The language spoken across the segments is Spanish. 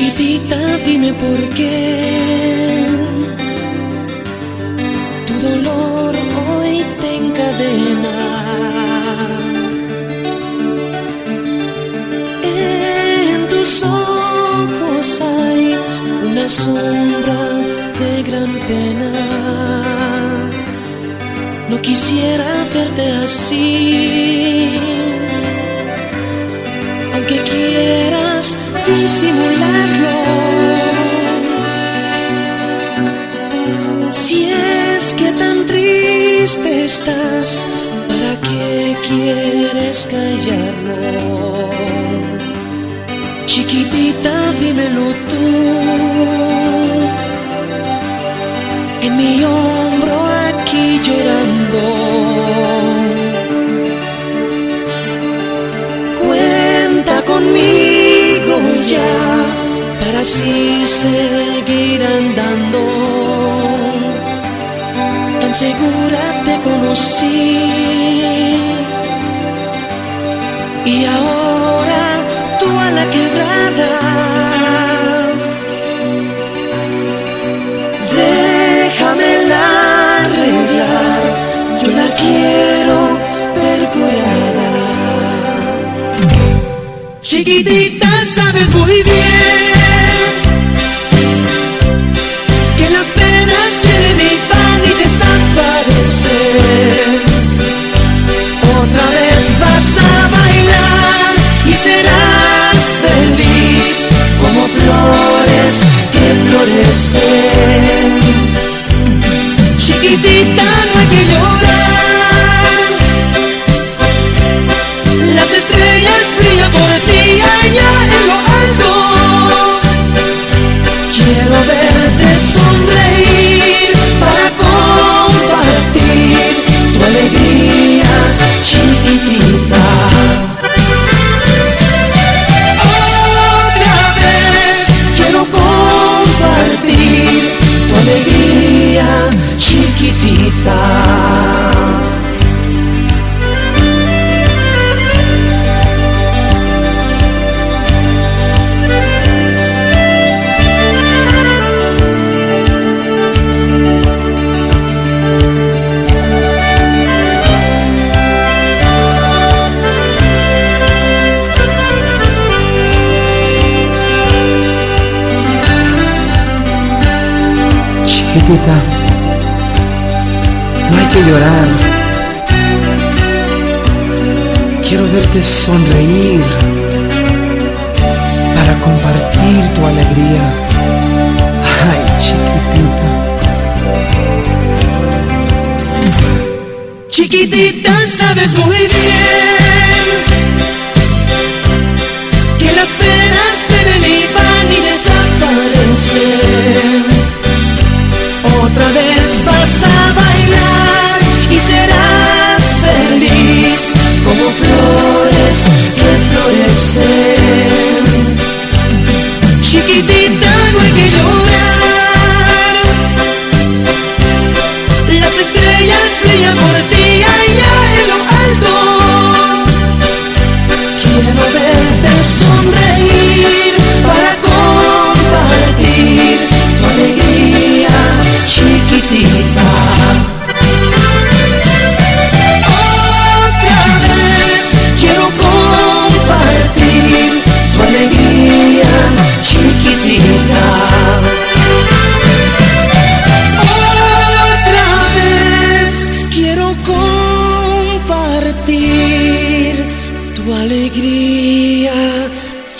Chiquitita, dime por qué tu dolor hoy te encadena. En tus ojos hay una sombra de gran pena. No quisiera verte así, aunque disimularlo. Si es que tan triste estás, ¿para qué quieres callarlo? Chiquitita, dímelo tú. En mi seguir andando. Tan segura te conocí. Y ahora tú a la quebrada. Déjamela arreglar, yo la quiero ver curada. Chiquitita, sabes muy bien Thank you. Chiquitita, no hay que llorar. Quiero verte sonreír para compartir tu alegría. Ay, chiquitita. Chiquitita, sabes muy bien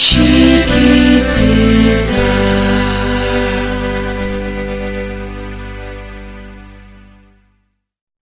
compartir tu alegría chiquitita.